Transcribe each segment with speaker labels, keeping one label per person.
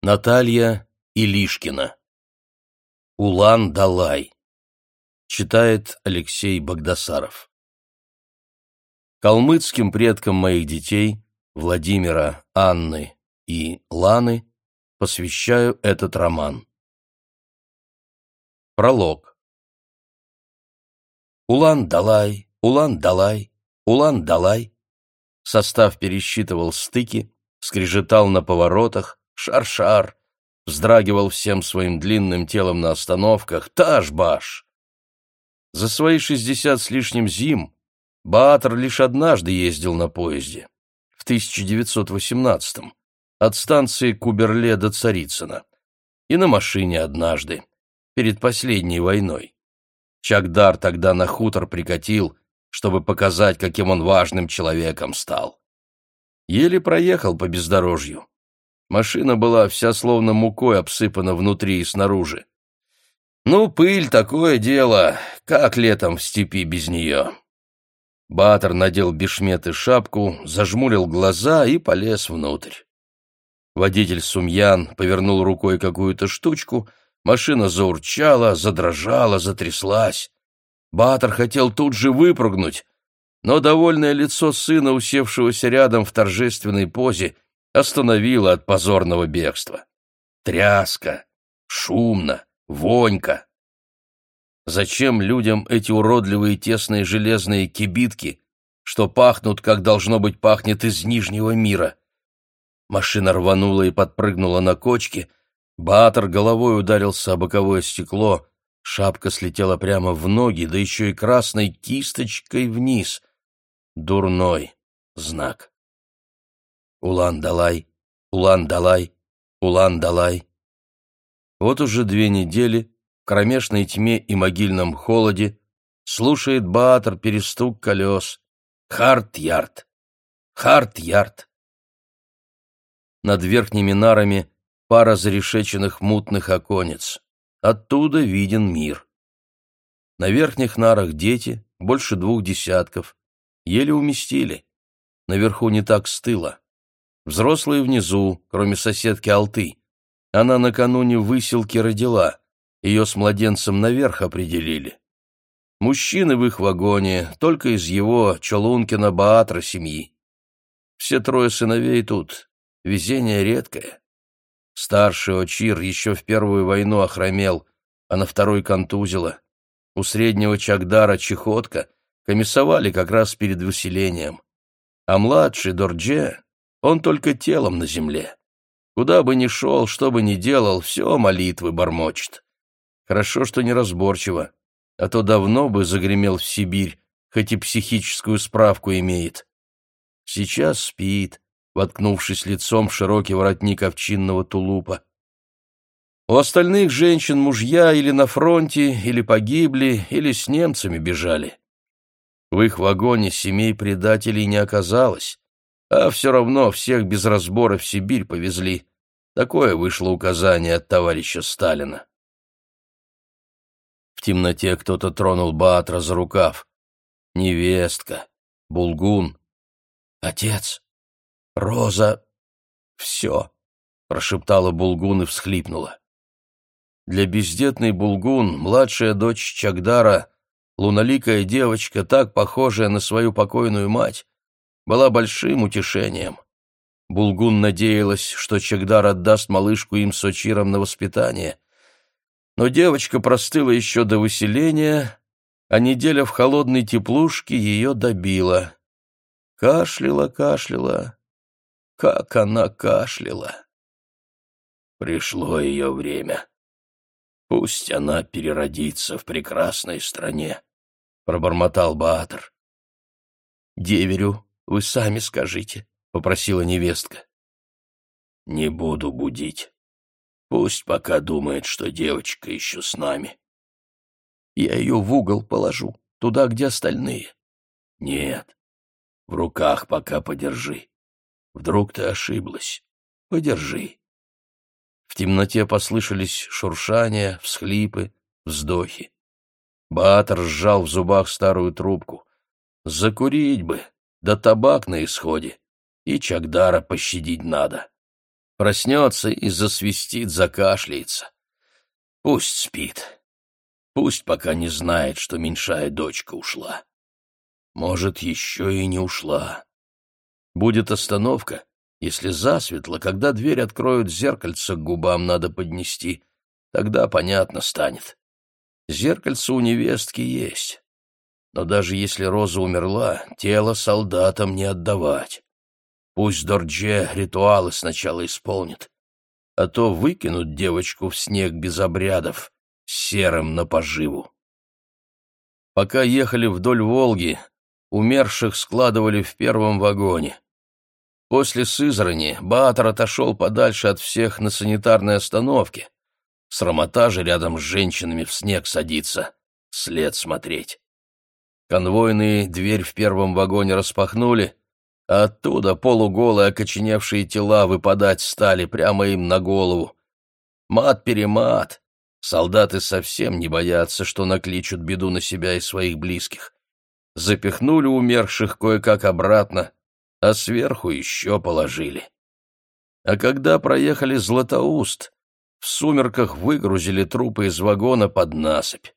Speaker 1: Наталья Илишкина. Улан-Далай. Читает Алексей Богдасаров. Калмыцким предкам моих детей, Владимира, Анны и Ланы, посвящаю этот роман. Пролог. Улан-Далай, Улан-Далай, Улан-Далай. Состав пересчитывал стыки, скрежетал на поворотах, шар-шар, вздрагивал всем своим длинным телом на остановках, таш-баш. За свои шестьдесят с лишним зим Баатр лишь однажды ездил на поезде, в 1918-м, от станции Куберле до Царицына, и на машине однажды, перед последней войной. Чагдар тогда на хутор прикатил, чтобы показать, каким он важным человеком стал. Еле проехал по бездорожью. Машина была вся словно мукой обсыпана внутри и снаружи. Ну, пыль — такое дело, как летом в степи без нее. Батор надел бешмет и шапку, зажмурил глаза и полез внутрь. Водитель Сумьян повернул рукой какую-то штучку, машина заурчала, задрожала, затряслась. Батор хотел тут же выпрыгнуть, но довольное лицо сына, усевшегося рядом в торжественной позе, остановило от позорного бегства. Тряска, шумно, вонька. Зачем людям эти уродливые тесные железные кибитки, что пахнут, как должно быть пахнет из Нижнего мира? Машина рванула и подпрыгнула на кочке, Баатр головой ударился о боковое стекло, шапка слетела прямо в ноги, да еще и красной кисточкой вниз. Дурной знак. Улан-Далай, Улан-Далай, Улан-Далай. Вот уже две недели кромешной тьме и могильном холоде слушает Баатр перестук колес. Харт-ярд! Харт-ярд! Над верхними нарами пара зарешеченных мутных оконец. Оттуда виден мир. На верхних нарах дети, больше двух десятков. Еле уместили. Наверху не так стыло. Взрослые внизу, кроме соседки Алты. Она накануне выселки родила. Ее с младенцем наверх определили. Мужчины в их вагоне, только из его Чолункина Баатра семьи. Все трое сыновей тут. Везение редкое. Старший Очир еще в Первую войну охромел, а на второй контузило. У среднего Чагдара чехотка комиссовали как раз перед выселением. А младший Дордже, он только телом на земле. Куда бы ни шел, что бы ни делал, все молитвы бормочет. Хорошо, что неразборчиво, а то давно бы загремел в Сибирь, хоть и психическую справку имеет. Сейчас спит, воткнувшись лицом в широкий воротник овчинного тулупа. У остальных женщин мужья или на фронте, или погибли, или с немцами бежали. В их вагоне семей предателей не оказалось, а все равно всех без разбора в Сибирь повезли. Такое вышло указание от товарища Сталина. В темноте кто-то тронул Баатра за рукав. Невестка, Булгун. Отец, Роза, все, прошептала Булгун и всхлипнула. Для бездетной Булгун, младшая дочь Чагдара, луналикая девочка, так похожая на свою покойную мать, была большим утешением. Булгун надеялась, что Чагдар отдаст малышку им с Очиром на воспитание — но девочка простыла еще до выселения, а неделя в холодной теплушке ее добила. Кашляла, кашляла. Как она кашляла! Пришло ее время. Пусть она переродится в прекрасной стране, — пробормотал Баатр. — Деверю, вы сами скажите, — попросила невестка. — Не буду будить. Пусть пока думает, что девочка еще с нами. Я ее в угол положу, туда, где остальные. Нет, в руках пока подержи. Вдруг ты ошиблась. Подержи. В темноте послышались шуршания, всхлипы, вздохи. Баатр сжал в зубах старую трубку. Закурить бы, да табак на исходе. И Чагдара пощадить надо. Проснется и засвистит, закашляется. Пусть спит. Пусть пока не знает, что меньшая дочка ушла. Может, еще и не ушла. Будет остановка, если засветло, когда дверь откроют, зеркальце к губам надо поднести. Тогда понятно станет. Зеркальце у невестки есть. Но даже если Роза умерла, тело солдатам не отдавать. Пусть Дордже ритуалы сначала исполнит, а то выкинут девочку в снег без обрядов, серым на поживу. Пока ехали вдоль Волги, умерших складывали в первом вагоне. После Сызрани Баатр отошел подальше от всех на санитарной остановке. Срамота же рядом с женщинами в снег садиться, след смотреть. Конвойные дверь в первом вагоне распахнули, Оттуда полуголые окоченевшие тела выпадать стали прямо им на голову. Мат-перемат. Солдаты совсем не боятся, что накличут беду на себя и своих близких. Запихнули умерших кое-как обратно, а сверху еще положили. А когда проехали Златоуст, в сумерках выгрузили трупы из вагона под насыпь.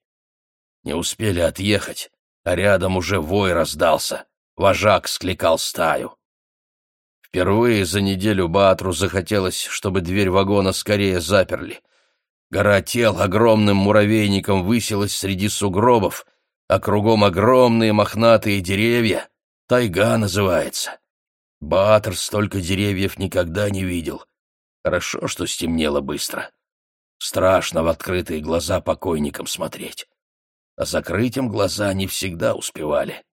Speaker 1: Не успели отъехать, а рядом уже вой раздался. Вожак скликал стаю. Впервые за неделю Баатру захотелось, чтобы дверь вагона скорее заперли. Гора тел огромным муравейником высилась среди сугробов, а кругом огромные мохнатые деревья. Тайга называется. Баатр столько деревьев никогда не видел. Хорошо, что стемнело быстро. Страшно в открытые глаза покойникам смотреть. А закрыть им глаза не всегда успевали.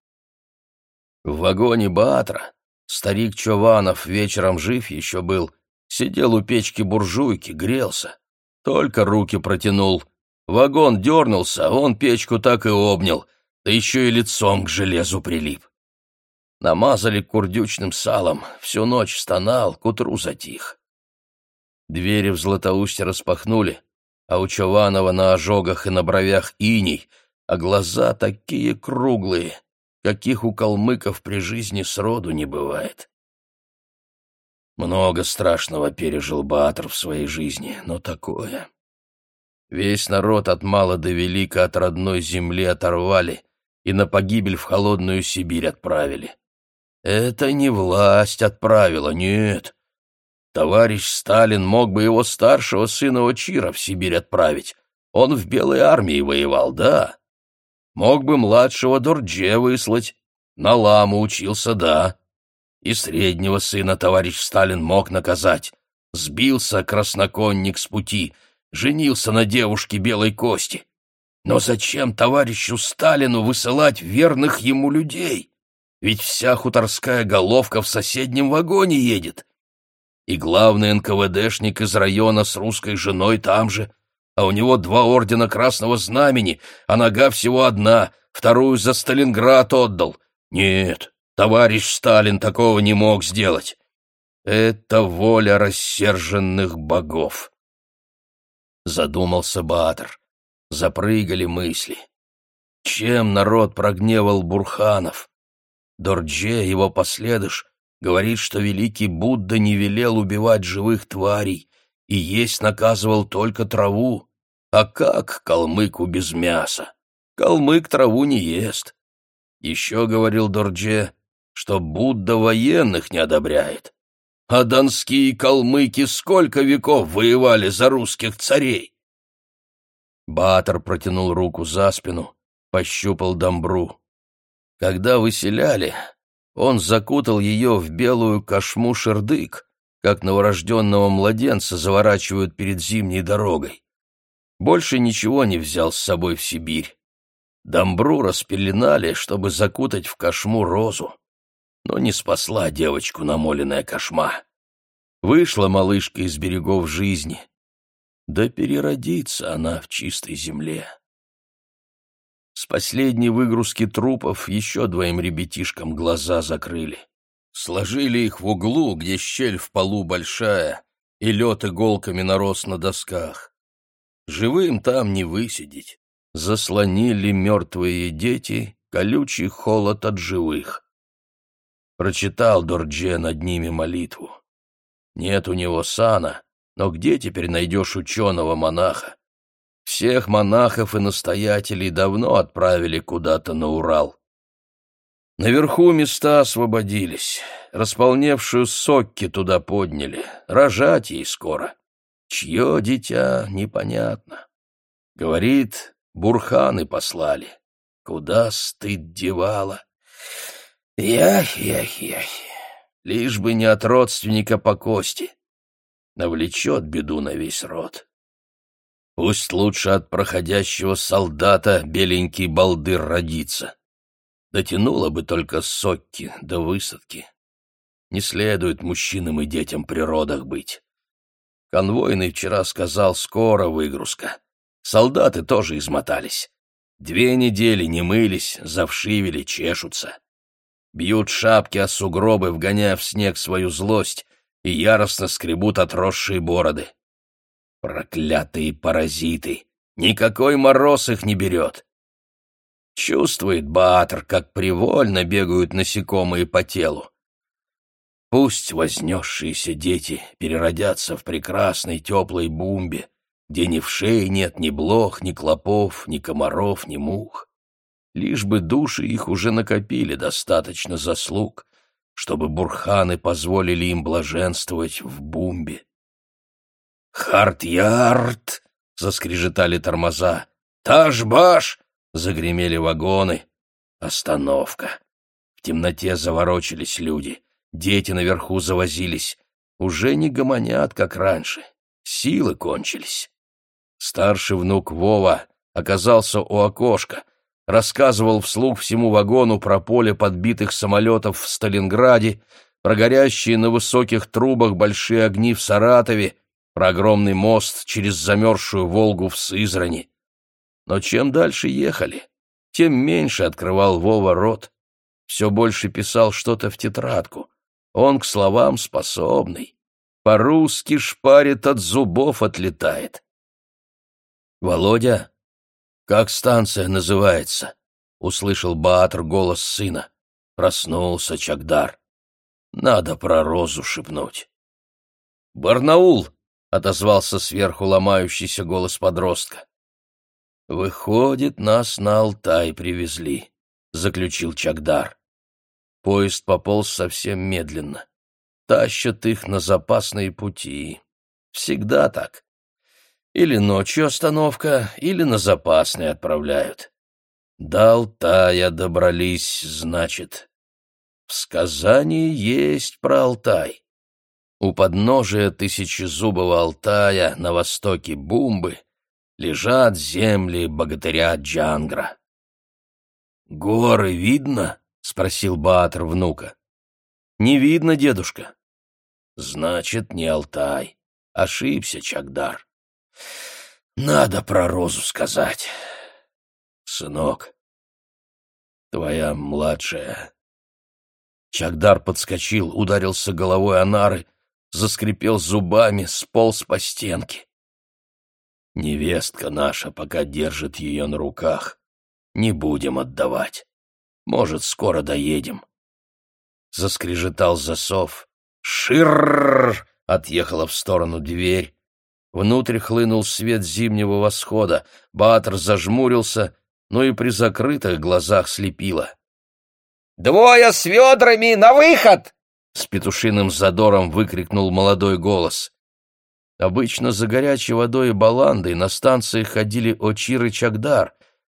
Speaker 1: В вагоне Баатра старик Чованов вечером жив еще был, сидел у печки буржуйки, грелся. Только руки протянул. Вагон дернулся, он печку так и обнял, да еще и лицом к железу прилип. Намазали курдючным салом, всю ночь стонал, к утру затих. Двери в Златоусте распахнули, а у Чованова на ожогах и на бровях иней, а глаза такие круглые, каких у калмыков при жизни сроду не бывает. Много страшного пережил Баатр в своей жизни, но такое. Весь народ от мала до велика от родной земли оторвали и на погибель в холодную Сибирь отправили. Это не власть отправила, нет. Товарищ Сталин мог бы его старшего сына Очира в Сибирь отправить. Он в Белой армии воевал, да. Мог бы младшего Дордже выслать. На ламу учился, да. И среднего сына товарищ Сталин мог наказать. Сбился красноконник с пути, женился на девушке белой кости. Но зачем товарищу Сталину высылать верных ему людей? Ведь вся хуторская головка в соседнем вагоне едет. И главный НКВДшник из района с русской женой там же а у него два ордена Красного Знамени, а нога всего одна, вторую за Сталинград отдал. Нет, товарищ Сталин такого не мог сделать. Это воля рассерженных богов. Задумался Баатр. Запрыгали мысли. Чем народ прогневал Бурханов? Дордже, его последыш, говорит, что великий Будда не велел убивать живых тварей и есть наказывал только траву. А как калмыку без мяса? Калмык траву не ест. Еще говорил Дордже, что Будда военных не одобряет. А донские калмыки сколько веков воевали за русских царей? Батор протянул руку за спину, пощупал домбру. Когда выселяли, он закутал ее в белую кошму шердык, как новорожденного младенца заворачивают перед зимней дорогой. Больше ничего не взял с собой в Сибирь. Домбру распеленали, чтобы закутать в кошму розу. Но не спасла девочку намоленная кошма. Вышла малышка из берегов жизни. Да переродится она в чистой земле. С последней выгрузки трупов еще двоим ребятишкам глаза закрыли. Сложили их в углу, где щель в полу большая, и лед иголками нарос на досках. Живым там не высидеть. Заслонили мертвые дети колючий холод от живых. Прочитал Дордже над ними молитву. Нет у него сана, но где теперь найдешь ученого-монаха? Всех монахов и настоятелей давно отправили куда-то на Урал. Наверху места освободились, располневшую сокки туда подняли, рожать ей скоро. Чье дитя, непонятно. Говорит, бурханы послали. Куда стыд девала? Ях-ях-ях. Лишь бы не от родственника по кости. Навлечет беду на весь род. Пусть лучше от проходящего солдата беленький балдыр родится. Дотянуло бы только сокки до высадки. Не следует мужчинам и детям при родах быть. Конвойный вчера сказал, скоро выгрузка. Солдаты тоже измотались. Две недели не мылись, завшивели, чешутся. Бьют шапки о сугробы, вгоняя в снег свою злость, и яростно скребут отросшие бороды. Проклятые паразиты! Никакой мороз их не берет. Чувствует Баатр, как привольно бегают насекомые по телу. Пусть вознесшиеся дети переродятся в прекрасной теплой бумбе, где ни в шее нет ни блох, ни клопов, ни комаров, ни мух. Лишь бы души их уже накопили достаточно заслуг, чтобы бурханы позволили им блаженствовать в бумбе. «Харт-ярд!» — заскрежетали тормоза. «Таш-баш!» — загремели вагоны. Остановка. В темноте заворочились люди. Дети наверху завозились. Уже не гомонят, как раньше. Силы кончились. Старший внук Вова оказался у окошка, рассказывал вслух всему вагону про поле подбитых самолетов в Сталинграде, про горящие на высоких трубах большие огни в Саратове, про огромный мост через замерзшую Волгу в Сызрани. Но чем дальше ехали, тем меньше открывал Вова рот. Все больше писал что-то в тетрадку. Он к словам способный. По-русски шпарит от зубов отлетает. «Володя, как станция называется?» — услышал Баатр голос сына. Проснулся Чагдар. «Надо про розу шепнуть». «Барнаул!» — отозвался сверху ломающийся голос подростка. «Выходит, нас на Алтай привезли», — заключил Чагдар. Поезд пополз совсем медленно. Тащат их на запасные пути. Всегда так. Или ночью остановка, или на запасные отправляют. До Алтая добрались, значит. В сказании есть про Алтай. У подножия тысячезубого Алтая на востоке Бумбы лежат земли богатыря Джангра. «Горы видно?» — спросил Баатр внука. «Не видно, дедушка». «Значит, не Алтай. Ошибся, Чагдар. Надо про Розу сказать. Сынок, твоя младшая...» Чагдар подскочил, ударился головой о нары, заскрипел зубами, сполз по стенке. Невестка наша пока держит ее на руках. Не будем отдавать. Может, скоро доедем. Заскрежетал засов. Ширррр! Отъехала в сторону дверь. Внутрь хлынул свет зимнего восхода. Баатр зажмурился, но и при закрытых глазах слепило.
Speaker 2: «Двое с ведрами на выход!»
Speaker 1: С петушиным задором выкрикнул молодой голос. Обычно за горячей водой и баландой на станции ходили Очир и Чагдар,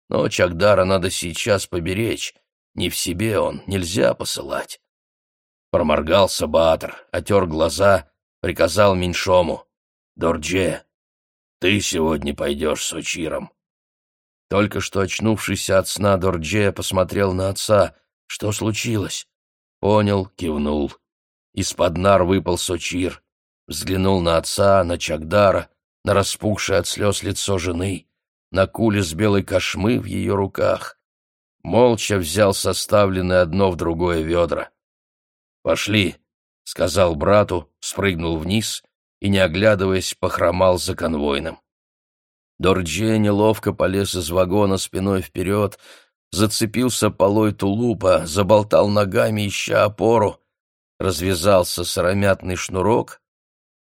Speaker 1: но Чагдара надо сейчас поберечь. Не в себе он, нельзя посылать. Проморгался Баатр, отер глаза, приказал меньшому. «Дордже, ты сегодня пойдешь с Очиром». Только что очнувшийся от сна Дордже посмотрел на отца. Что случилось? Понял, кивнул. Из-под нар выпал Сочир, взглянул на отца, на Чагдара, на распухшее от слез лицо жены, на куле с белой кошмы в ее руках. Молча взял составленное одно в другое ведра. «Пошли», — сказал брату, спрыгнул вниз и, не оглядываясь, похромал за конвойным. Дорджи неловко полез из вагона спиной вперед, зацепился полой тулупа, заболтал ногами, ища опору, развязался сыромятный шнурок,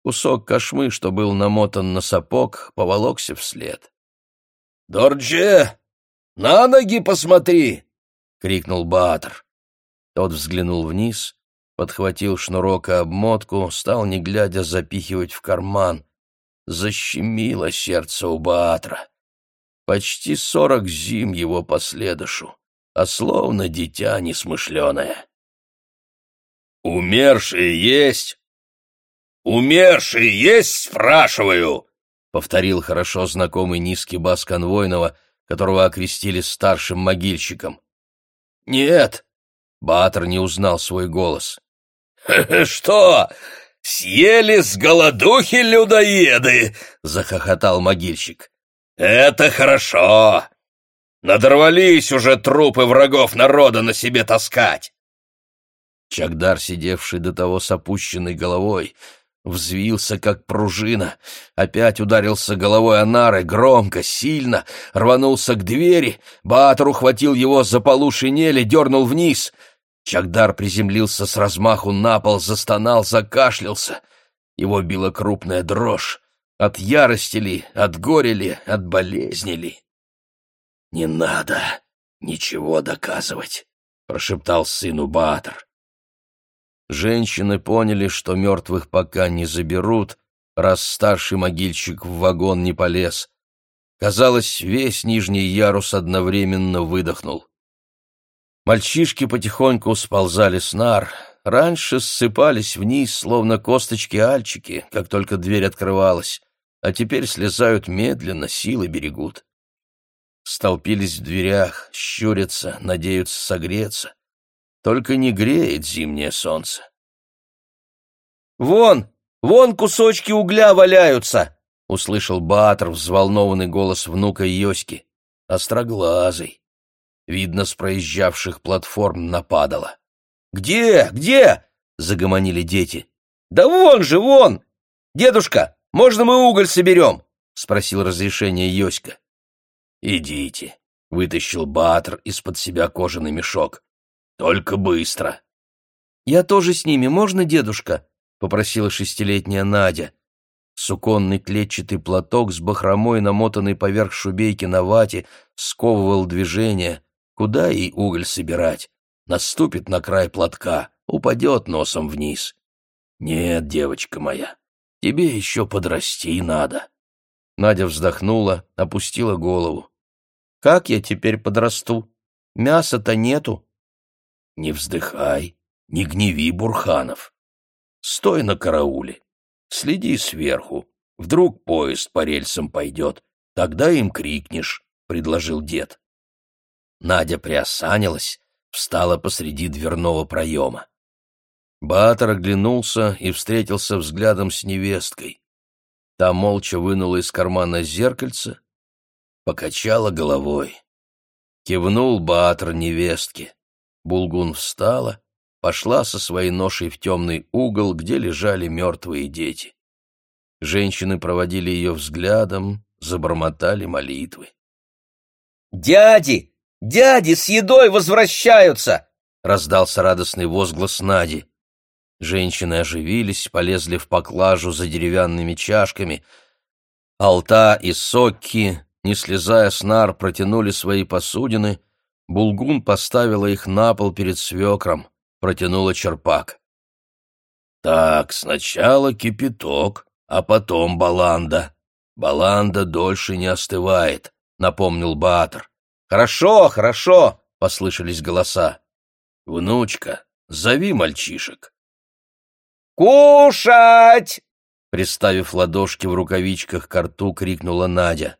Speaker 1: Кусок кошмы, что был намотан на сапог, поволокся вслед.
Speaker 2: «Дордже, на ноги посмотри!»
Speaker 1: — крикнул Баатр. Тот взглянул вниз, подхватил шнурок и обмотку, стал, не глядя, запихивать в карман. Защемило сердце у Баатра. Почти сорок зим его последушу, а словно дитя несмышленое.
Speaker 2: «Умершие есть? Умершие есть, спрашиваю!» — повторил хорошо знакомый низкий бас конвойного, которого окрестили старшим могильщиком.
Speaker 1: «Нет!» — Баатр не узнал свой голос.
Speaker 2: «Что, съели с голодухи людоеды?» — захохотал могильщик. «Это хорошо! Надорвались уже трупы врагов народа на себе таскать!»
Speaker 1: Чагдар, сидевший до того с опущенной головой, взвился, как пружина, опять ударился головой о нары, громко, сильно, рванулся к двери, Баатр ухватил его за полу шинели, дернул вниз. Чагдар приземлился с размаху на пол, застонал, закашлялся. Его била крупная дрожь. От ярости ли, от горя ли, от болезни ли? «Не надо ничего доказывать», — прошептал сыну Баатр. Женщины поняли, что мертвых пока не заберут, раз старший могильщик в вагон не полез. Казалось, весь нижний ярус одновременно выдохнул. Мальчишки потихоньку сползали с нар, раньше ссыпались вниз, словно косточки-альчики, как только дверь открывалась, а теперь слезают медленно, силы берегут. Столпились в дверях, щурятся, надеются согреться. Только не греет зимнее солнце. «Вон! Вон кусочки угля валяются!» — услышал Баатр взволнованный голос внука Йоськи. Остроглазый. Видно, с проезжавших платформ нападало. «Где? Где?» — загомонили дети. «Да вон же, вон! Дедушка, можно мы уголь соберем?» — спросил разрешение Йоська. «Идите», — вытащил Баатр из-под себя кожаный мешок. Только быстро. Я тоже с ними, можно, дедушка? попросила шестилетняя Надя. Суконный клетчатый платок с бахромой, намотанный поверх шубейки на вате, сковывал движение. Куда ей уголь собирать? Наступит на край платка, упадет носом вниз. Нет, девочка моя, тебе еще подрасти надо. Надя вздохнула, опустила голову. Как я теперь подрасту? Мяса-то нету. Не вздыхай, не гневи Бурханов. Стой на карауле, следи сверху. Вдруг поезд по рельсам пойдет, тогда им крикнешь, — предложил дед. Надя приосанилась, встала посреди дверного проема. Баатор оглянулся и встретился взглядом с невесткой. Та молча вынула из кармана зеркальце, покачала головой. Кивнул Баатор невестке. Булгун встала, пошла со своей ношей в темный угол, где лежали мертвые дети. Женщины проводили ее взглядом, забормотали молитвы.
Speaker 2: «Дяди! Дяди с едой возвращаются!» — раздался радостный возглас Нади.
Speaker 1: Женщины оживились, полезли в поклажу за деревянными чашками. Алта и Сокки, не слезая с нар, протянули свои посудины, Булгун поставила их на пол перед свекром, протянула черпак. «Так, сначала кипяток, а потом баланда. Баланда дольше не остывает», — напомнил Баатр.
Speaker 2: «Хорошо, хорошо!»
Speaker 1: — послышались голоса. «Внучка, зови мальчишек».
Speaker 2: «Кушать!»
Speaker 1: Приставив ладошки в рукавичках к рту, крикнула Надя.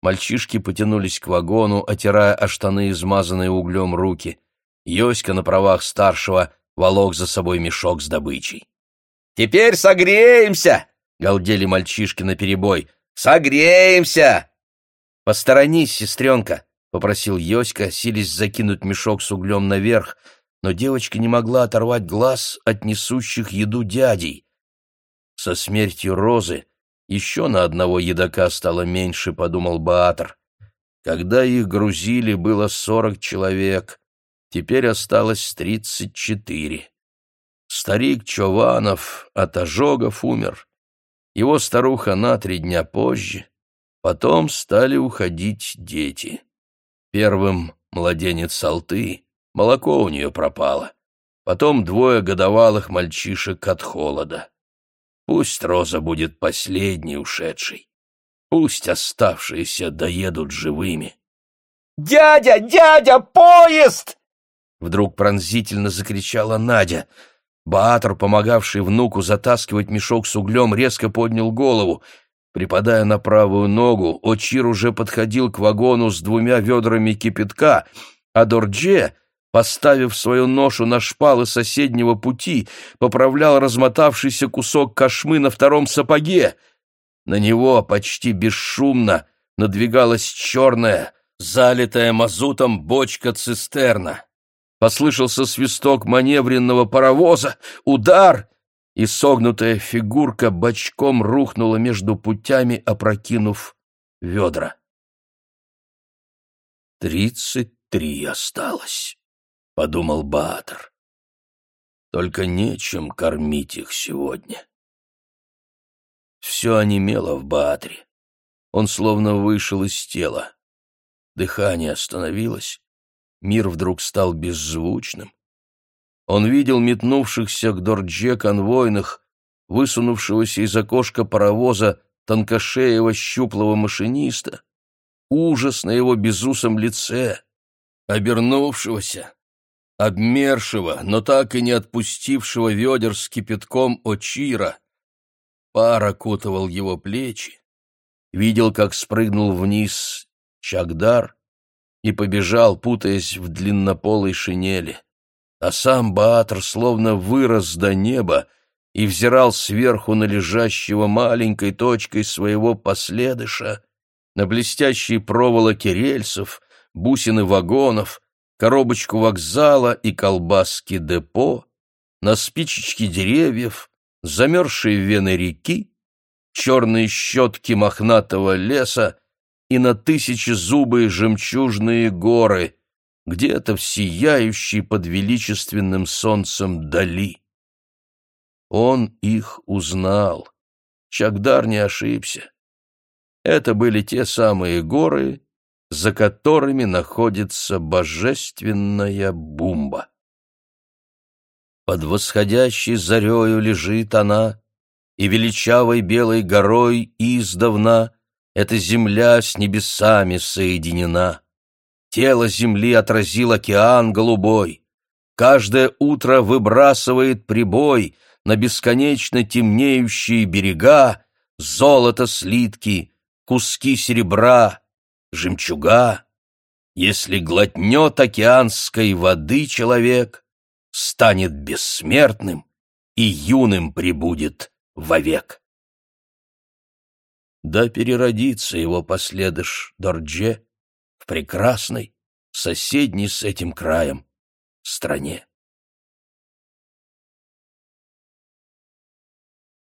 Speaker 1: Мальчишки потянулись к вагону, отирая о штаны измазанные углем руки. Йоська на правах старшего волок за собой мешок с добычей.
Speaker 2: «Теперь согреемся!» — галдели мальчишки наперебой. «Согреемся!»
Speaker 1: «Посторонись, сестренка!» — попросил Йоська, силясь закинуть мешок с углем наверх, но девочка не могла оторвать глаз от несущих еду дядей. Со смертью Розы еще на одного едока стало меньше, подумал Баатр. Когда их грузили, было сорок человек, теперь осталось тридцать четыре. Старик Чованов от ожогов умер, его старуха на три дня позже, потом стали уходить дети. Первым младенец Салты, молоко у нее пропало, потом двое годовалых мальчишек от холода. Пусть Роза будет последней ушедшей, пусть оставшиеся доедут живыми.
Speaker 3: «Дядя, дядя, поезд!»
Speaker 1: Вдруг пронзительно закричала Надя. Баатр, помогавший внуку затаскивать мешок с углем, резко поднял голову. Припадая на правую ногу, Очир уже подходил к вагону с двумя ведрами кипятка, а Дордже, поставив свою ношу на шпалы соседнего пути, поправлял размотавшийся кусок кошмы на втором сапоге. На него почти бесшумно надвигалась черная, залитая мазутом бочка-цистерна. Послышался свисток маневренного паровоза, удар, и согнутая фигурка бочком рухнула между путями, опрокинув ведра. «Тридцать три осталось», — подумал Баатр. «Только нечем кормить их сегодня». Все онемело в Баатре. Он словно вышел из тела. Дыхание остановилось, мир вдруг стал беззвучным. Он видел метнувшихся к Дордже конвойных, высунувшегося из окошка паровоза тонкошеего щуплого машиниста, ужас на его безусом лице, обернувшегося, обмершего, но так и не отпустившего ведер с кипятком Очира. Пар окутывал его плечи, видел, как спрыгнул вниз Чагдар и побежал, путаясь в длиннополой шинели. А сам Баатр словно вырос до неба и взирал сверху на лежащего маленькой точкой своего последыша, на блестящие проволоки рельсов, бусины вагонов, коробочку вокзала и колбаски депо, на спичечки деревьев, замерзшие вены реки, черные щетки мохнатого леса и на тысячи зубы жемчужные горы, где-то в сияющей под величественным солнцем дали. Он их узнал. Чагдар не ошибся. Это были те самые горы, за которыми находится божественная бумба. Под восходящей зарею лежит она, и величавой белой горой издавна эта земля с небесами соединена. Тело земли отразил океан голубой. Каждое утро выбрасывает прибой на бесконечно темнеющие берега золото слитки, куски серебра, жемчуга. Если глотнет океанской воды человек, станет бессмертным и юным прибудет вовек да переродится его последыш Дордже в прекрасной, соседней с этим краем, стране.